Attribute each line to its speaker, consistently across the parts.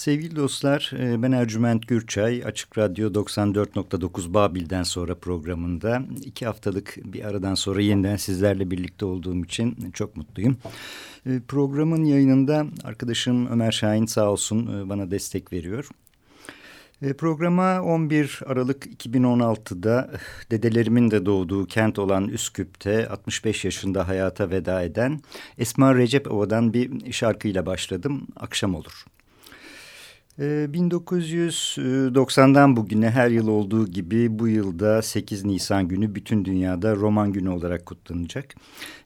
Speaker 1: Sevgili dostlar, e, ben Ercüment Gürçay. Açık Radyo 94.9 Babil'den sonra programında iki haftalık bir aradan sonra yeniden sizlerle birlikte olduğum için çok mutluyum. E, Programın yayınında arkadaşım Ömer Şahin sağ olsun e, bana destek veriyor. Programa 11 Aralık 2016'da dedelerimin de doğduğu kent olan Üsküp'te 65 yaşında hayata veda eden Esma Recepova'dan bir şarkıyla başladım. Akşam olur. Ee, 1990'dan bugüne her yıl olduğu gibi bu yılda 8 Nisan günü bütün dünyada roman günü olarak kutlanacak.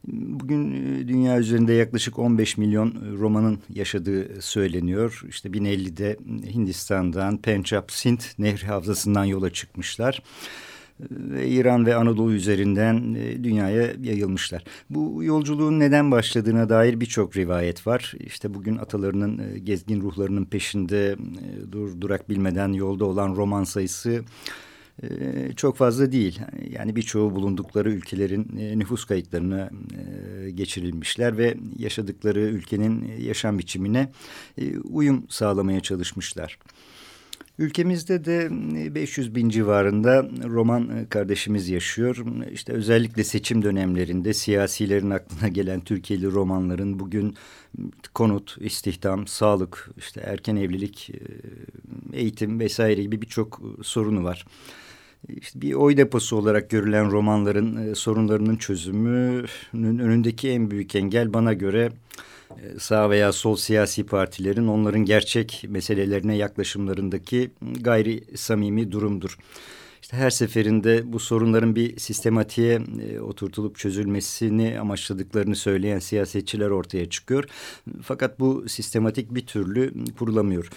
Speaker 1: Bugün e, dünya üzerinde yaklaşık 15 milyon romanın yaşadığı söyleniyor. İşte 1050'de Hindistan'dan Pencap Sint Nehri Havzası'ndan yola çıkmışlar ve İran ve Anadolu üzerinden e, dünyaya yayılmışlar. Bu yolculuğun neden başladığına dair birçok rivayet var. İşte bugün atalarının e, gezgin ruhlarının peşinde e, dur durak bilmeden yolda olan roman sayısı çok fazla değil. Yani birçoğu bulundukları ülkelerin nüfus kayıtlarına geçirilmişler ve yaşadıkları ülkenin yaşam biçimine uyum sağlamaya çalışmışlar. Ülkemizde de 500 bin civarında roman kardeşimiz yaşıyor. İşte özellikle seçim dönemlerinde siyasilerin aklına gelen Türkiye'li romanların bugün konut, istihdam, sağlık, işte erken evlilik, eğitim vesaire gibi birçok sorunu var. İşte bir oy deposu olarak görülen romanların sorunlarının çözümünün önündeki en büyük engel bana göre sağ veya sol siyasi partilerin onların gerçek meselelerine yaklaşımlarındaki gayri samimi durumdur. İşte her seferinde bu sorunların bir sistematiğe e, oturtulup çözülmesini amaçladıklarını söyleyen siyasetçiler ortaya çıkıyor. Fakat bu sistematik bir türlü kurulamıyor.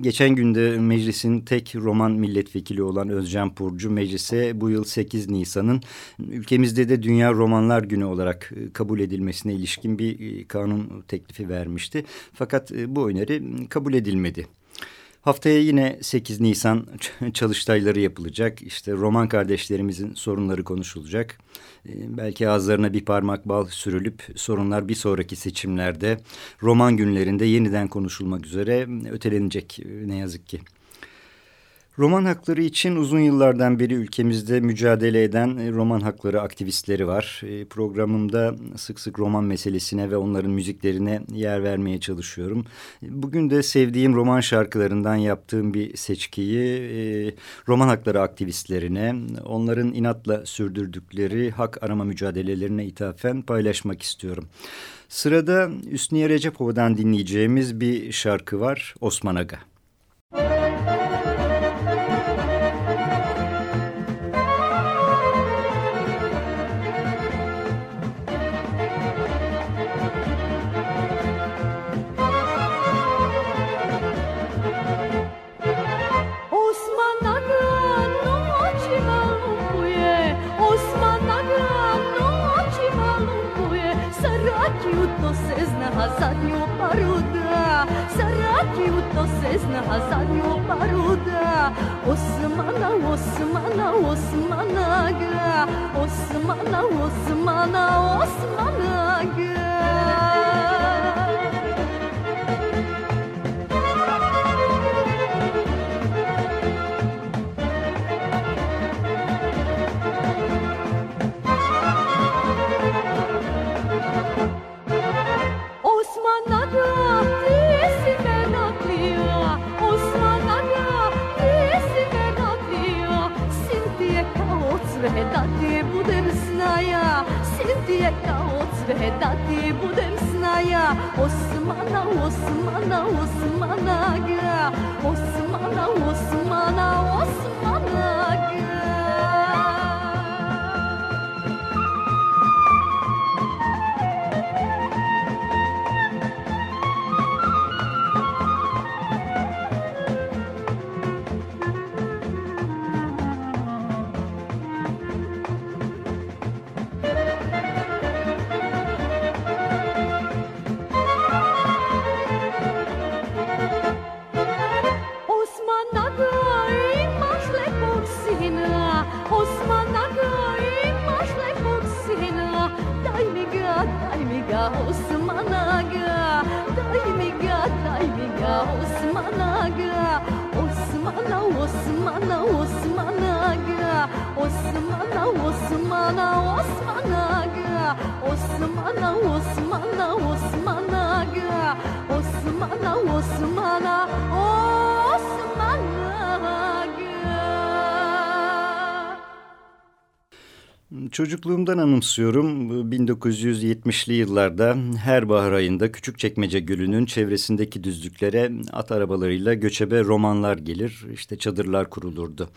Speaker 1: Geçen günde meclisin tek roman milletvekili olan Özcan Purcu meclise bu yıl 8 Nisan'ın ülkemizde de Dünya Romanlar Günü olarak kabul edilmesine ilişkin bir kanun teklifi vermişti. Fakat bu öneri kabul edilmedi. Haftaya yine 8 Nisan çalıştayları yapılacak. İşte roman kardeşlerimizin sorunları konuşulacak. Belki ağızlarına bir parmak bal sürülüp sorunlar bir sonraki seçimlerde roman günlerinde yeniden konuşulmak üzere ötelenecek ne yazık ki. Roman hakları için uzun yıllardan beri ülkemizde mücadele eden roman hakları aktivistleri var. Programımda sık sık roman meselesine ve onların müziklerine yer vermeye çalışıyorum. Bugün de sevdiğim roman şarkılarından yaptığım bir seçkiyi roman hakları aktivistlerine, onların inatla sürdürdükleri hak arama mücadelelerine ithafen paylaşmak istiyorum. Sırada Üsniye Recepova'dan dinleyeceğimiz bir şarkı var, Osman Aga.
Speaker 2: Osmana, Osmana, Osmana ga cve da ti budem snaja Osmana, Osmana, Osmana ga Osmana, Osmana, Osmana
Speaker 1: Çocukluğumdan anımsıyorum. 1970'li yıllarda her bahar ayında Küçükçekmece Gölü'nün çevresindeki düzlüklere at arabalarıyla göçebe romanlar gelir. İşte çadırlar kurulurdu.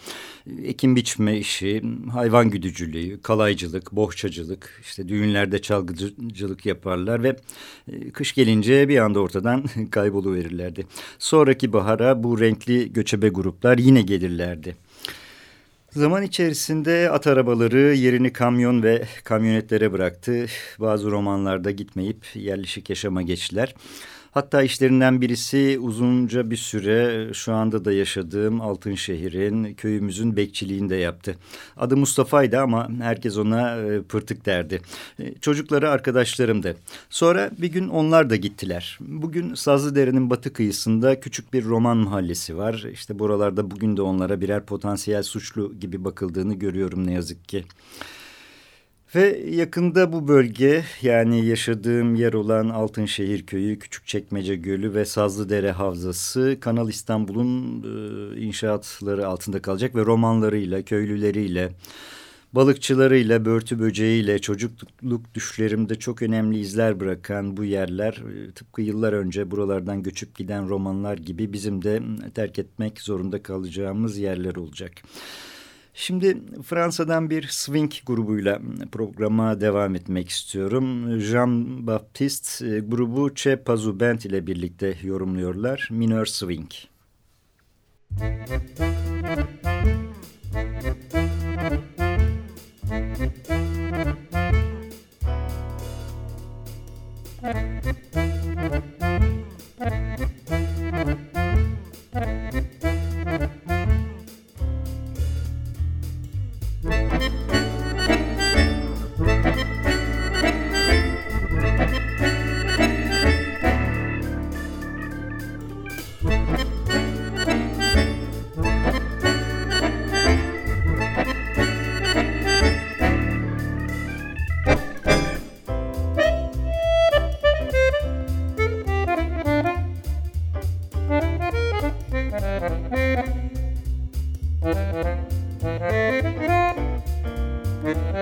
Speaker 1: Ekim biçme işi, hayvan güdücülüğü, kalaycılık, bohçacılık, işte düğünlerde çalgıcılık yaparlar ve e, kış gelince bir anda ortadan kayboluverirlerdi. Sonraki bahara bu renkli göçebe gruplar yine gelirlerdi. Zaman içerisinde at arabaları yerini kamyon ve kamyonetlere bıraktı. Bazı romanlarda gitmeyip yerleşik yaşama geçtiler. Hatta işlerinden birisi uzunca bir süre şu anda da yaşadığım Altınşehir'in köyümüzün bekçiliğinde yaptı. Adı Mustafa'ydı ama herkes ona e, pırtık derdi. E, çocukları arkadaşlarımdı. Sonra bir gün onlar da gittiler. Bugün Sazlıdere'nin batı kıyısında küçük bir roman mahallesi var. İşte buralarda bugün de onlara birer potansiyel suçlu gibi bakıldığını görüyorum ne yazık ki. Ve yakında bu bölge yani yaşadığım yer olan Altınşehir Köyü, Küçükçekmece Gölü ve Sazlıdere Havzası Kanal İstanbul'un e, inşaatları altında kalacak ve romanlarıyla, köylüleriyle, balıkçılarıyla, börtü böceğiyle çocukluk düşlerimde çok önemli izler bırakan bu yerler e, tıpkı yıllar önce buralardan göçüp giden romanlar gibi bizim de terk etmek zorunda kalacağımız yerler olacak. Şimdi Fransa'dan bir swing grubuyla programa devam etmek istiyorum. Jean Baptiste e, grubu Che Pazu Band ile birlikte yorumluyorlar. Minor Swing. Müzik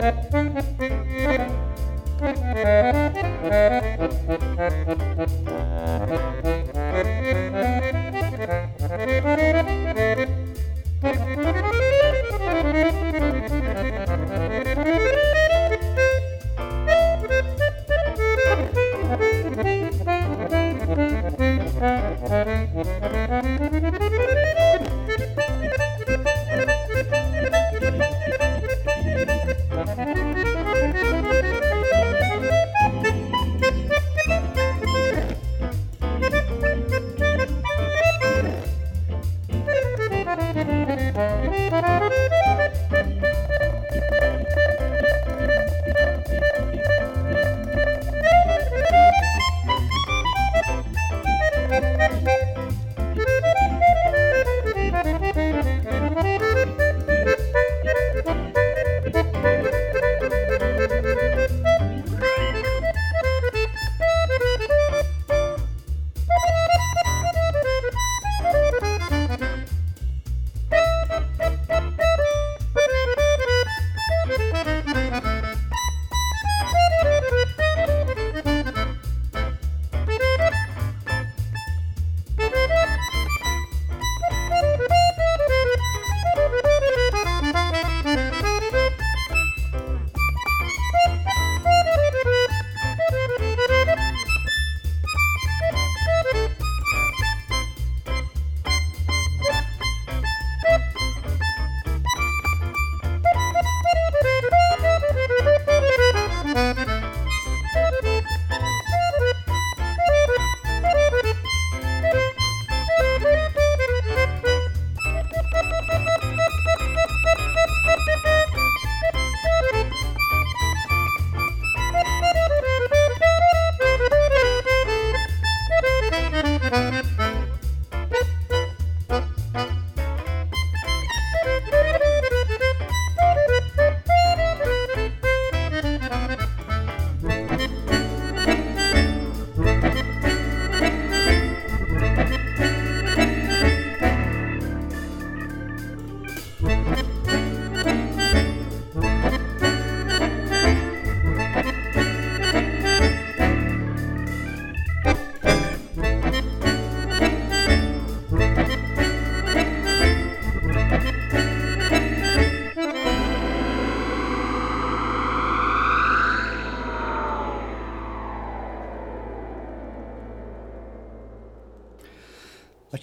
Speaker 1: Thank you.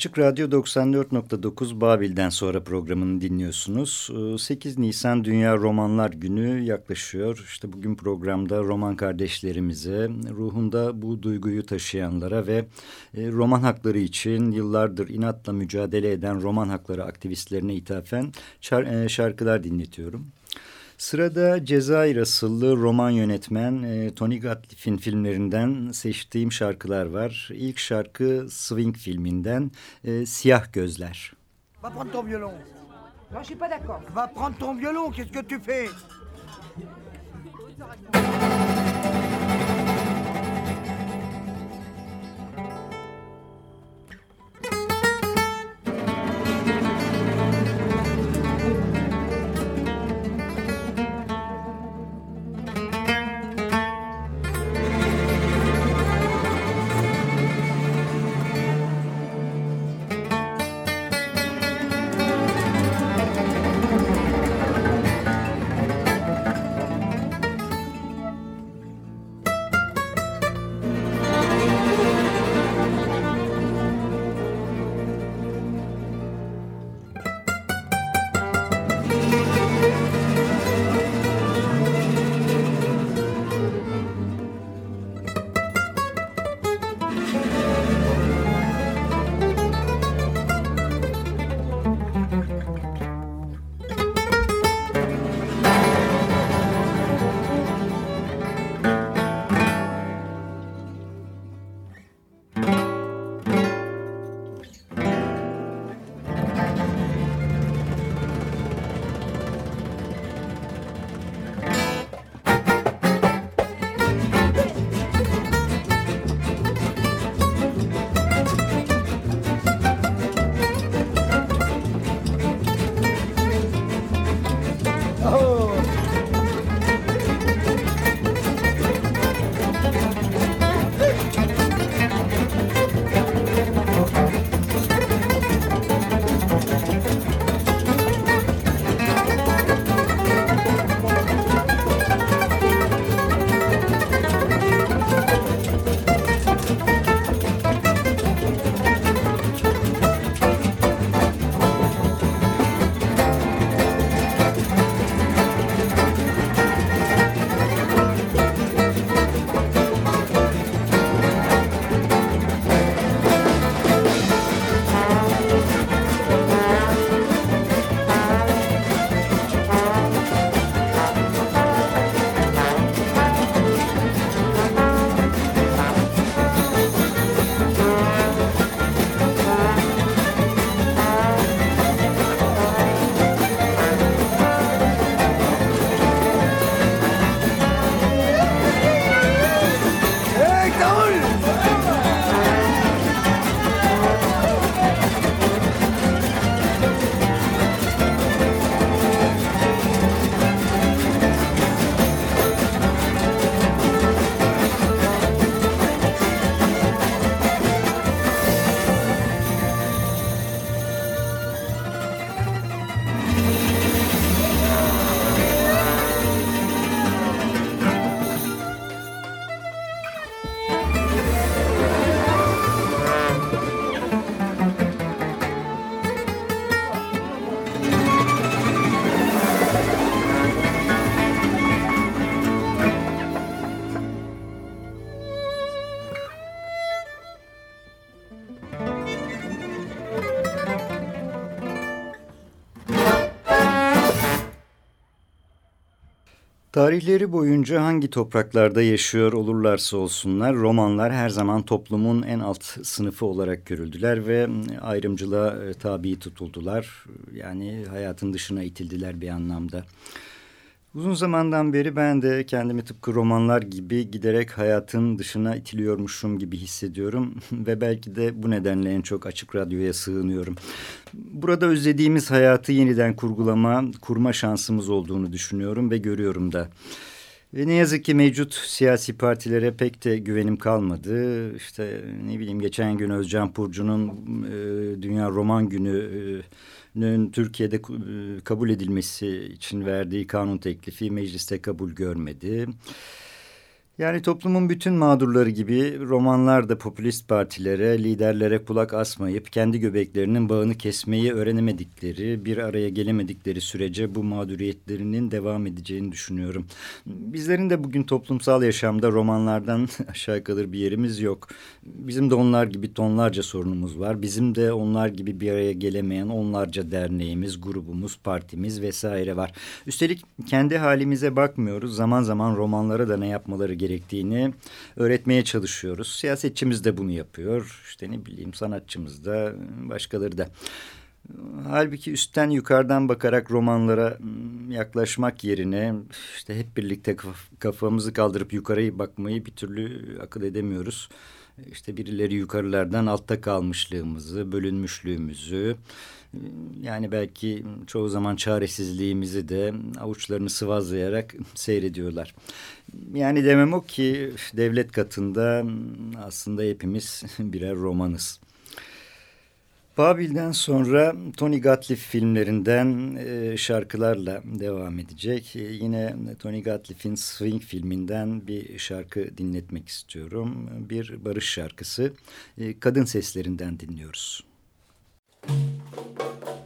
Speaker 1: Açık Radyo 94.9 Babil'den sonra programını dinliyorsunuz. 8 ee, Nisan Dünya Romanlar Günü yaklaşıyor. İşte bugün programda roman kardeşlerimize, ruhunda bu duyguyu taşıyanlara ve e, roman hakları için yıllardır inatla mücadele eden roman hakları aktivistlerine ithafen e, şarkılar dinletiyorum. Sırada Cezayir asıllı roman yönetmen e, Tony Gatliff'in filmlerinden seçtiğim şarkılar var. İlk şarkı Swing filminden e, Siyah Gözler.
Speaker 3: Va prendre ton violon. Non, je suis pas d'accord. Va prendre ton violon, qu'est-ce que tu fais
Speaker 1: Tarihleri boyunca hangi topraklarda yaşıyor olurlarsa olsunlar romanlar her zaman toplumun en alt sınıfı olarak görüldüler ve ayrımcılığa e, tabi tutuldular. Yani hayatın dışına itildiler bir anlamda. Uzun zamandan beri ben de kendimi tıpkı romanlar gibi giderek hayatın dışına itiliyormuşum gibi hissediyorum ve belki de bu nedenle en çok açık radyoya sığınıyorum. Burada özlediğimiz hayatı yeniden kurgulama, kurma şansımız olduğunu düşünüyorum ve görüyorum da. Ve ne yazık ki mevcut siyasi partilere pek de güvenim kalmadı. İşte ne bileyim geçen gün Özcan Purcu'nun e, Dünya Roman Günü... E, Türkiye'de e, kabul edilmesi için verdiği kanun teklifi mecliste kabul görmedi. Yani toplumun bütün mağdurları gibi romanlar da popülist partilere, liderlere kulak asmayıp kendi göbeklerinin bağını kesmeyi öğrenemedikleri, bir araya gelemedikleri sürece bu mağduriyetlerinin devam edeceğini düşünüyorum. Bizlerin de bugün toplumsal yaşamda romanlardan aşağı kalır bir yerimiz yok. Bizim de onlar gibi tonlarca sorunumuz var. Bizim de onlar gibi bir araya gelemeyen onlarca derneğimiz, grubumuz, partimiz vesaire var. Üstelik kendi halimize bakmıyoruz. Zaman zaman romanlara da ne yapmaları gerekiyor gerektiğini öğretmeye çalışıyoruz. Siyasetçimiz de bunu yapıyor. İşte ne bileyim sanatçımız da başkaları da. Halbuki üstten yukarıdan bakarak romanlara ıı, yaklaşmak yerine işte hep birlikte kafamızı kaldırıp yukarıya bakmayı bir türlü akıl edemiyoruz. İşte birileri yukarılardan altta kalmışlığımızı, bölünmüşlüğümüzü, yani belki çoğu zaman çaresizliğimizi de avuçlarını sıvazlayarak seyrediyorlar. Yani demem o ki devlet katında aslında hepimiz birer romanız. Babil'den sonra Tony Gatliff filmlerinden e, şarkılarla devam edecek. E, yine Tony Gatliff'in Swing filminden bir şarkı dinletmek istiyorum. Bir barış şarkısı. E, kadın seslerinden dinliyoruz. Müzik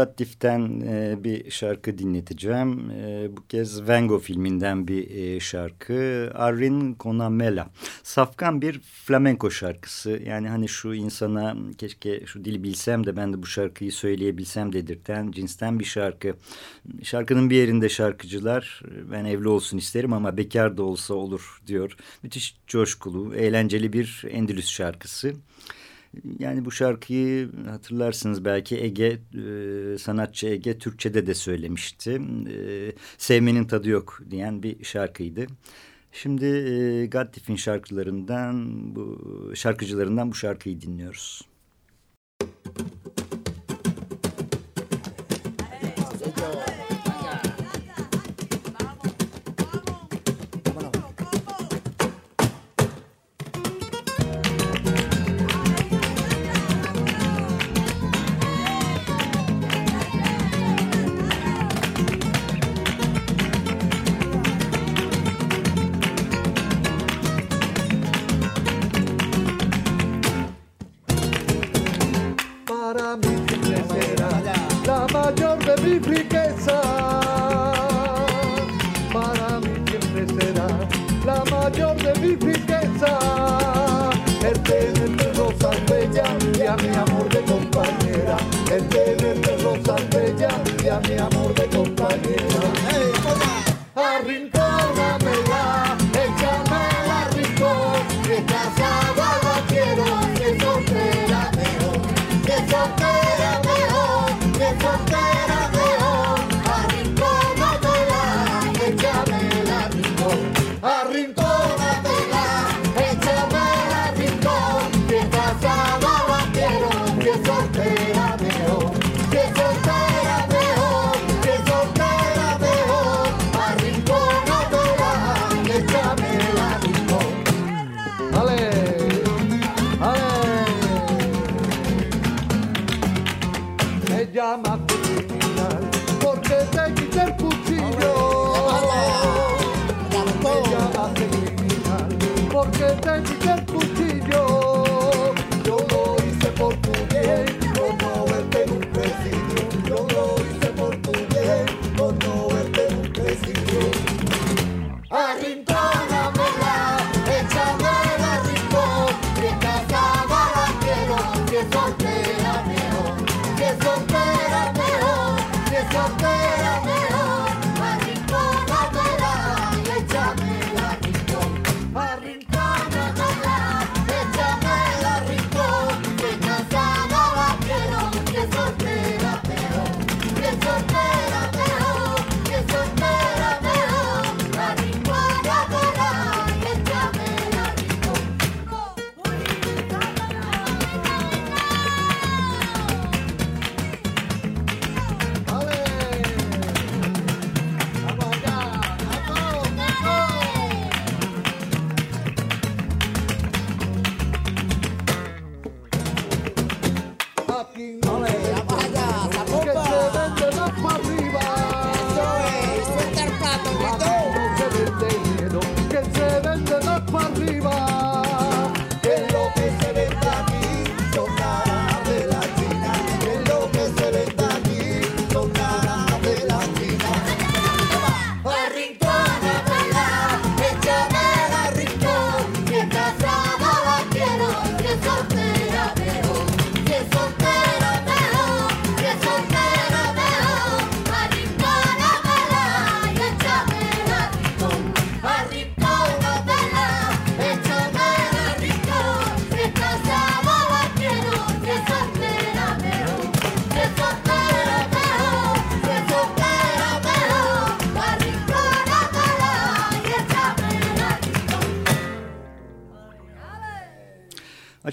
Speaker 4: yine Gattif'ten e, bir şarkı dinleteceğim. E, bu kez Van Gogh filminden bir e, şarkı. Arrin Conamela. Safkan bir flamenko şarkısı. Yani hani şu insana keşke şu dili bilsem de ben de bu şarkıyı söyleyebilsem dedirten cinsten bir şarkı. Şarkının bir yerinde şarkıcılar ben evli olsun isterim ama bekar da olsa olur diyor. Müthiş coşkulu, eğlenceli bir Endülüs şarkısı. Yani bu şarkıyı hatırlarsınız belki Ege, e, sanatçı Ege Türkçe'de de söylemişti. E, Sevmenin tadı yok diyen bir şarkıydı. Şimdi e, Gattif'in şarkılarından, bu şarkıcılarından bu şarkıyı dinliyoruz. será la mayor de mi riqueza. Para mí siempre será la mayor de mi riqueza. El tenerte rosas bellas y a mi amor de compañera. El tenerte rosas bellas y a mi amor de compañera.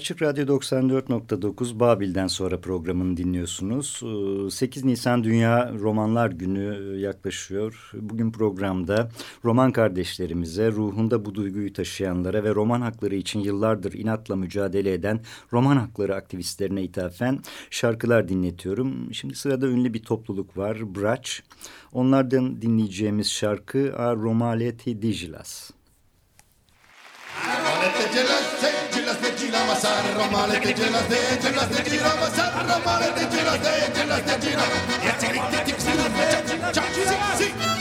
Speaker 4: Açık Radyo 94.9 Babil'den sonra programını dinliyorsunuz. 8 ee, Nisan Dünya Romanlar Günü e, yaklaşıyor. Bugün programda roman kardeşlerimize, ruhunda bu duyguyu taşıyanlara ve roman hakları için yıllardır inatla mücadele eden roman hakları aktivistlerine ithafen şarkılar dinletiyorum. Şimdi sırada ünlü bir topluluk var, Braç. Onlardan dinleyeceğimiz şarkı A Romaleti Digilas. Romaleti Digilas,
Speaker 5: Masar, romale te llenas de, llenas de Chira Masar, romale te llenas de, llenas de Chira. Ya te dije, te quiero, te quiero, te
Speaker 6: quiero,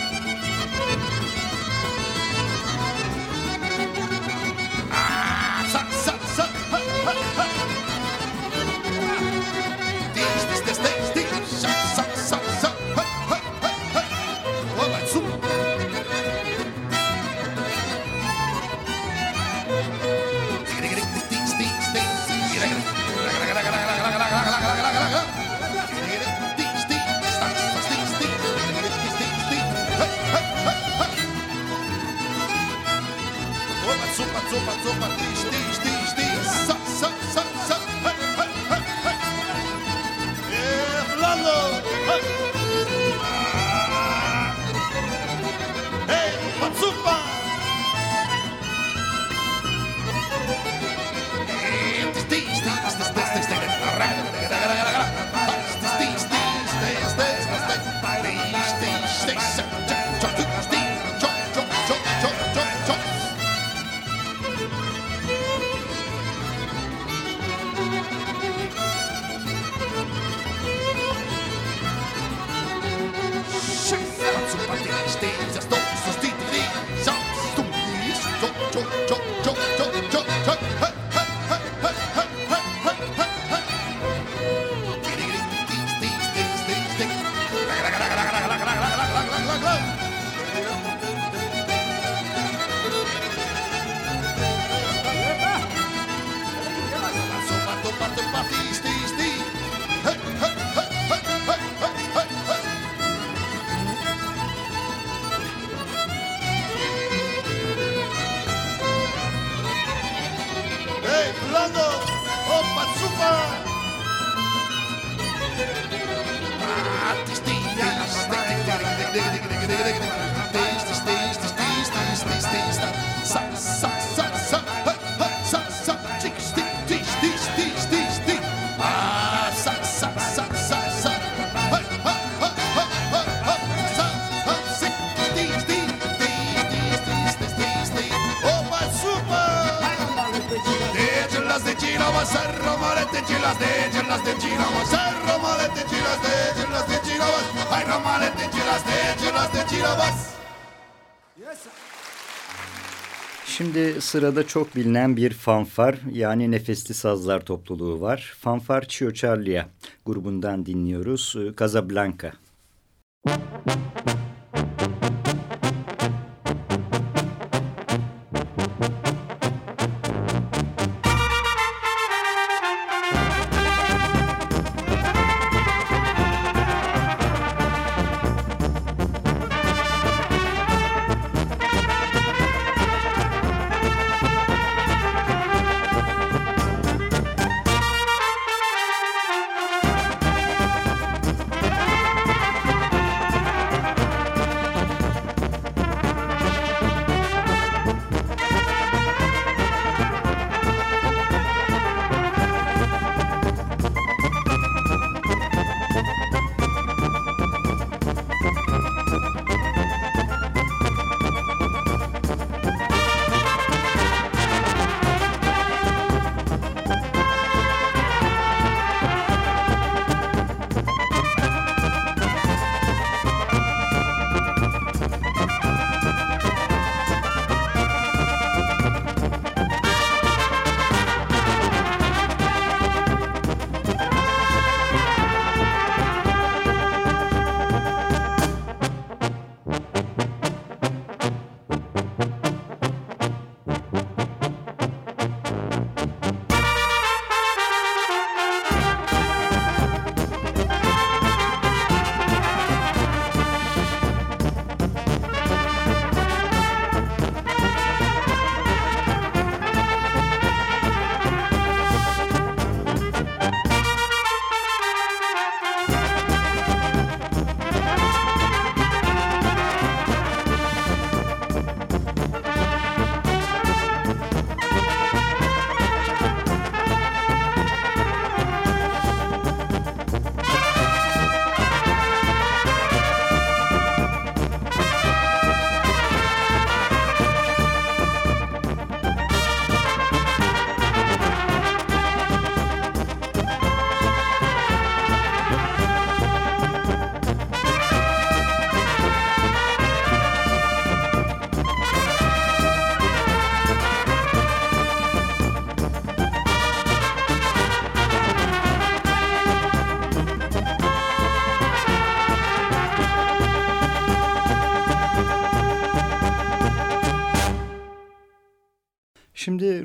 Speaker 6: Sırada çok bilinen bir fanfar yani nefesli sazlar topluluğu var. Fanfar Chio Charlia grubundan dinliyoruz. Casablanca.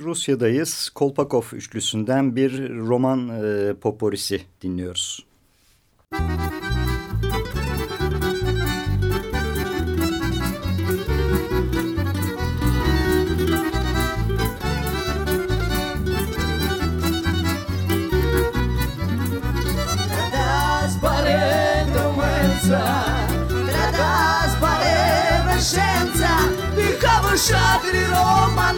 Speaker 1: Rusya'dayız. Kolpakov üçlüsünden bir roman e, poporisi dinliyoruz.
Speaker 7: Tebe Roma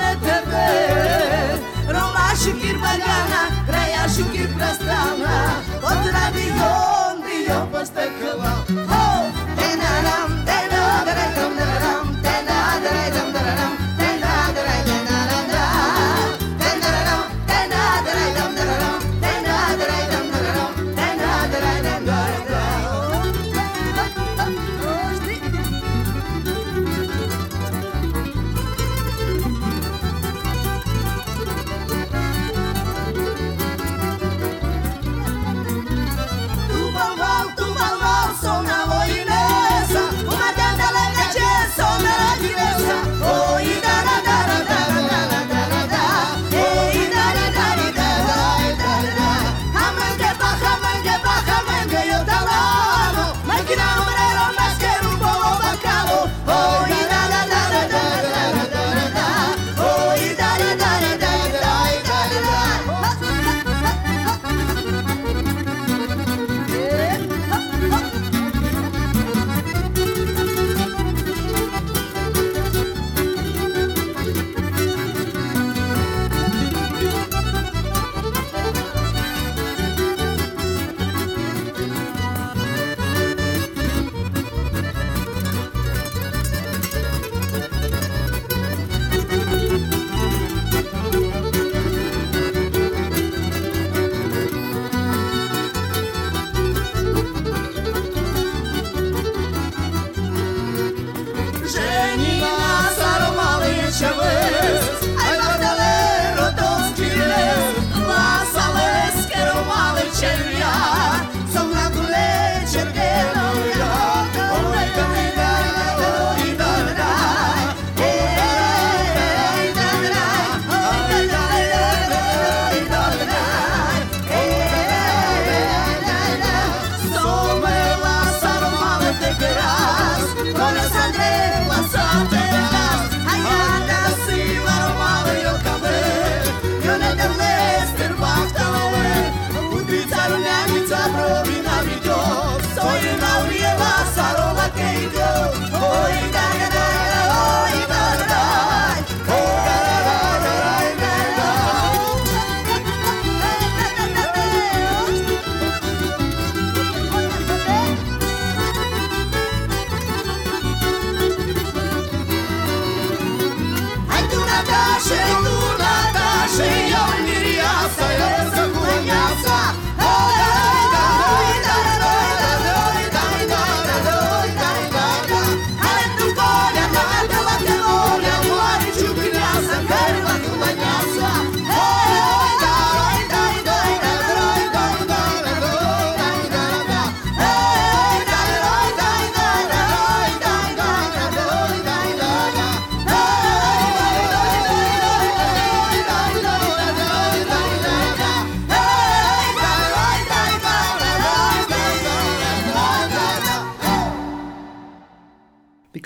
Speaker 7: нагана, края щуки простала, от рабион ее постакала.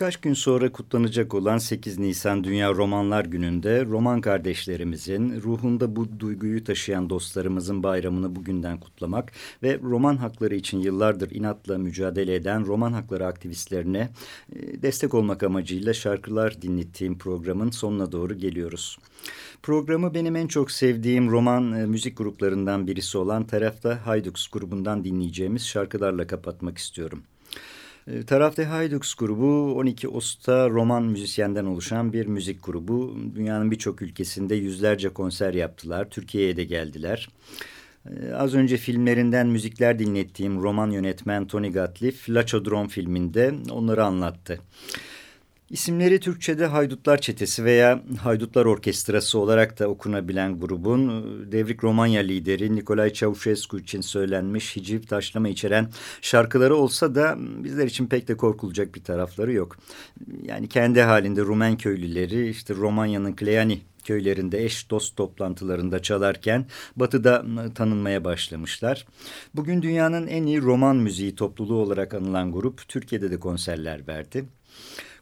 Speaker 1: Birkaç gün sonra kutlanacak olan 8 Nisan Dünya Romanlar Günü'nde roman kardeşlerimizin, ruhunda bu duyguyu taşıyan dostlarımızın bayramını bugünden kutlamak ve roman hakları için yıllardır inatla mücadele eden roman hakları aktivistlerine e, destek olmak amacıyla şarkılar dinlettiğim programın sonuna doğru geliyoruz. Programı benim en çok sevdiğim roman e, müzik gruplarından birisi olan Tarafta Haydux grubundan dinleyeceğimiz şarkılarla kapatmak istiyorum. Ee, Tarafte Haydux grubu 12 usta roman müzisyenden oluşan bir müzik grubu. Dünyanın birçok ülkesinde yüzlerce konser yaptılar. Türkiye'ye de geldiler. Ee, az önce filmlerinden müzikler dinlettiğim roman yönetmen Tony Gatliff, Laçodrom filminde onları anlattı. İsimleri Türkçe'de Haydutlar Çetesi veya Haydutlar Orkestrası olarak da okunabilen grubun e, Devrik Romanya lideri Nikolay Çavuşescu için söylenmiş hiciv taşlama içeren şarkıları olsa da bizler için pek de korkulacak bir tarafları yok. Yani kendi halinde Rumen köylüleri işte Romanya'nın Kleani köylerinde eş dost toplantılarında çalarken batıda tanınmaya başlamışlar. Bugün dünyanın en iyi roman müziği topluluğu olarak anılan grup Türkiye'de de konserler verdi.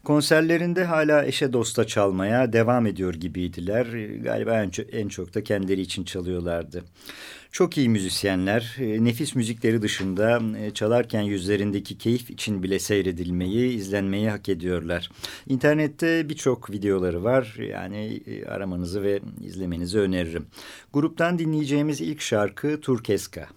Speaker 1: Konserlerinde hala eşe dosta çalmaya devam ediyor gibiydiler. Galiba en, çok, en çok da kendileri için çalıyorlardı. Çok iyi müzisyenler, e, nefis müzikleri dışında e, çalarken yüzlerindeki keyif için bile seyredilmeyi, izlenmeyi hak ediyorlar. İnternette birçok videoları var. Yani e, aramanızı ve izlemenizi öneririm. Gruptan dinleyeceğimiz ilk şarkı Turkeska.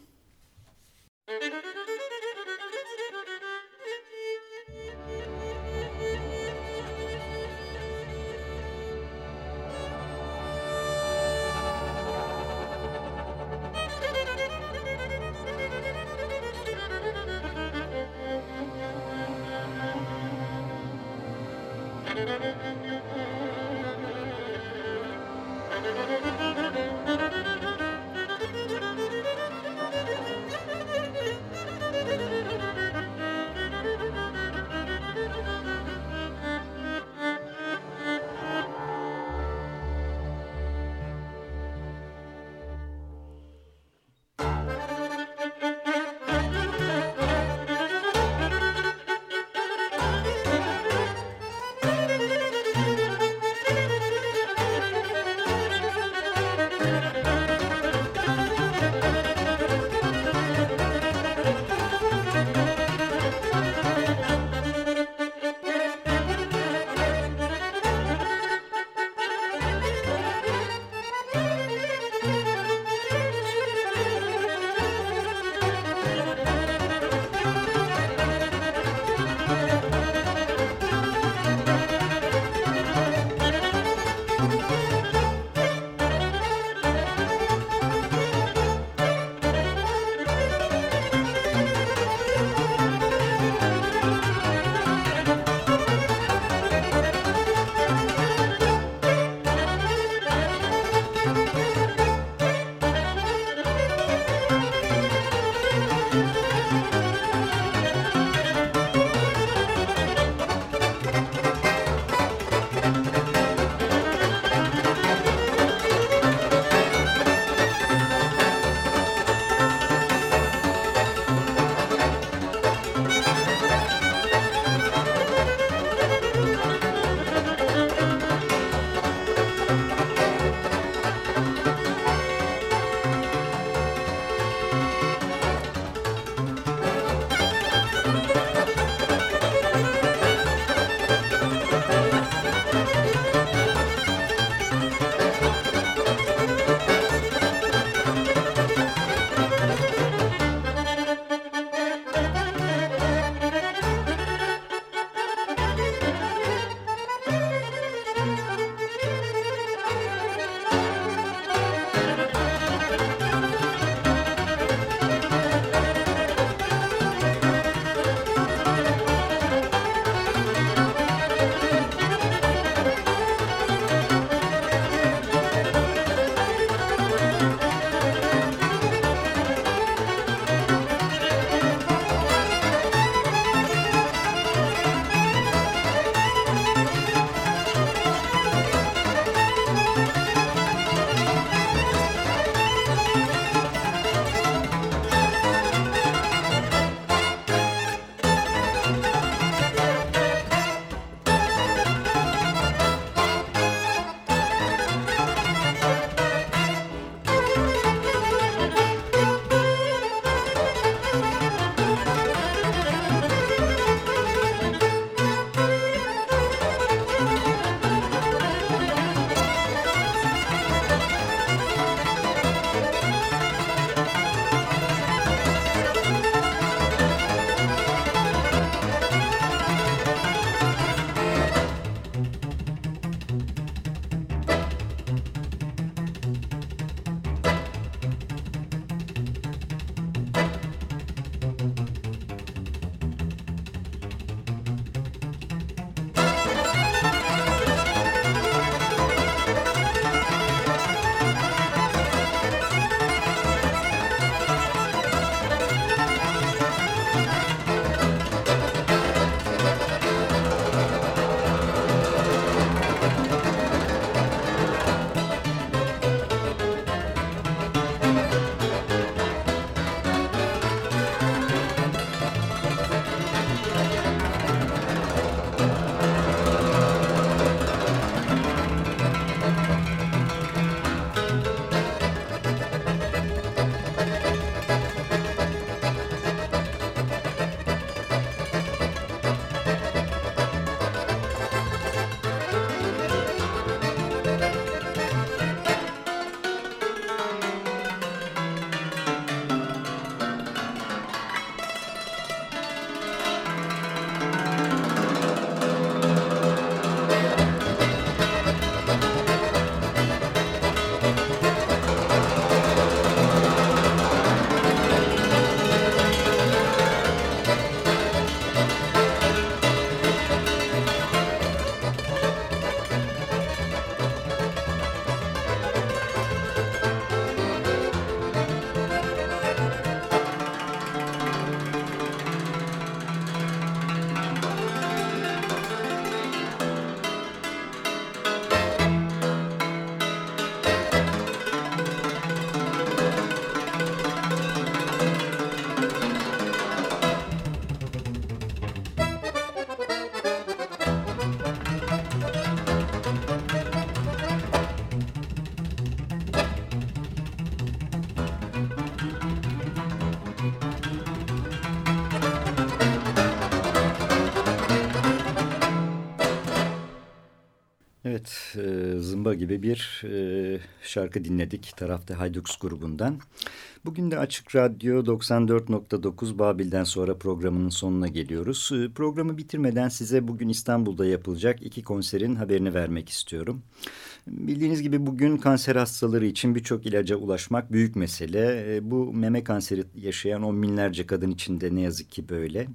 Speaker 1: Evet, e, zımba gibi bir e, şarkı dinledik tarafta Haydux grubundan. Bugün de Açık Radyo 94.9 Babil'den sonra programının sonuna geliyoruz. E, programı bitirmeden size bugün İstanbul'da yapılacak iki konserin haberini vermek istiyorum. Bildiğiniz gibi bugün kanser hastaları için birçok ilaca ulaşmak büyük mesele. Bu meme kanseri yaşayan on binlerce kadın için de ne yazık ki böyle.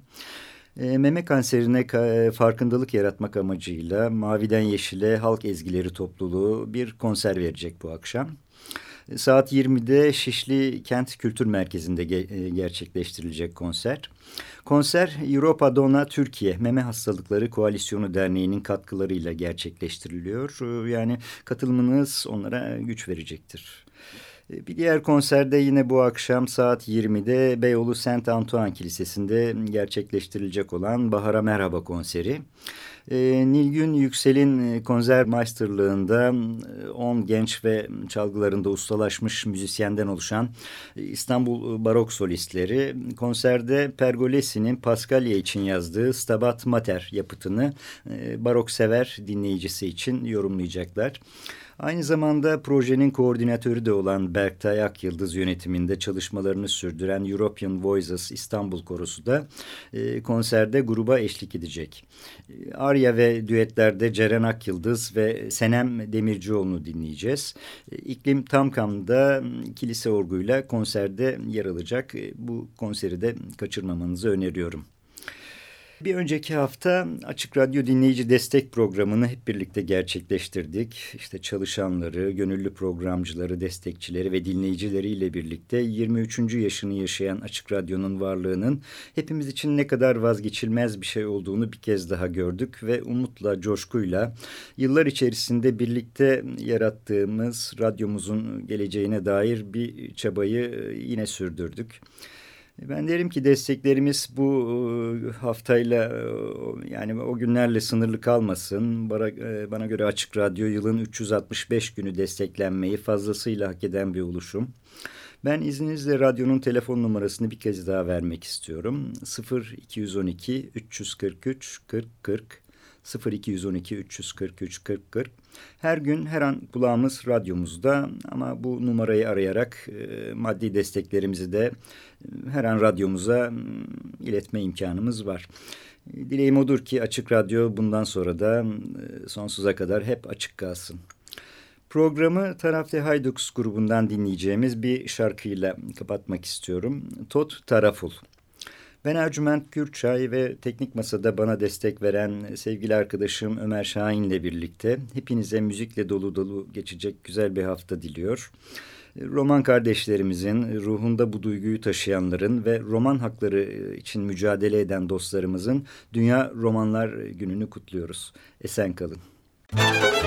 Speaker 1: E, meme kanserine ka farkındalık yaratmak amacıyla Maviden Yeşil'e halk ezgileri topluluğu bir konser verecek bu akşam. E, saat 20'de Şişli Kent Kültür Merkezi'nde ge e, gerçekleştirilecek konser. Konser Europa Dona Türkiye Meme Hastalıkları Koalisyonu Derneği'nin katkılarıyla gerçekleştiriliyor. E, yani katılımınız onlara güç verecektir. E, bir diğer konserde yine bu akşam saat 20'de Beyoğlu Saint Antoine Kilisesi'nde gerçekleştirilecek olan Bahar'a Merhaba konseri. E, Nilgün Yüksel'in e, konsermeisterlığında 10 genç ve çalgılarında ustalaşmış müzisyenden oluşan İstanbul Barok solistleri konserde Pergolesi'nin Paskalya için yazdığı Stabat Mater yapıtını barok sever dinleyicisi için yorumlayacaklar. Aynı zamanda projenin koordinatörü de olan Berktay Akyıldız yönetiminde çalışmalarını sürdüren European Voices İstanbul Korosu da e, konserde gruba eşlik edecek. E, Arya ve düetlerde Ceren Akyıldız ve Senem Demircioğlu'nu dinleyeceğiz. E, İklim Tamkam'da kilise orguyla konserde yer alacak. E, bu konseri de kaçırmamanızı öneriyorum. Bir önceki hafta Açık Radyo Dinleyici Destek Programı'nı hep birlikte gerçekleştirdik. İşte çalışanları, gönüllü programcıları, destekçileri ve dinleyicileriyle birlikte 23. yaşını yaşayan Açık Radyo'nun varlığının hepimiz için ne kadar vazgeçilmez bir şey olduğunu bir kez daha gördük ve umutla, coşkuyla yıllar içerisinde birlikte yarattığımız radyomuzun geleceğine dair bir çabayı yine sürdürdük. Ben derim ki desteklerimiz bu e, haftayla e, yani o günlerle sınırlı kalmasın. Bana, e, göre Açık Radyo yılın 365 günü desteklenmeyi fazlasıyla hak eden bir oluşum. Ben izninizle radyonun telefon numarasını bir kez daha vermek istiyorum. 0 212 343 40 40 0212 343 40 40 her gün her an kulağımız radyomuzda ama bu numarayı arayarak e, maddi desteklerimizi de e, her an radyomuza e, iletme imkanımız var. Dileğim odur ki Açık Radyo bundan sonra da e, sonsuza kadar hep açık kalsın. Programı Tarafte Haydux grubundan dinleyeceğimiz bir şarkıyla kapatmak istiyorum. Tot Taraful. Ben Ercüment Gürçay ve Teknik Masa'da bana destek veren sevgili arkadaşım Ömer Şahin ile birlikte hepinize müzikle dolu dolu geçecek güzel bir hafta diliyor. Roman kardeşlerimizin, ruhunda bu duyguyu taşıyanların ve roman hakları için mücadele eden dostlarımızın Dünya Romanlar Günü'nü kutluyoruz. Esen kalın. Müzik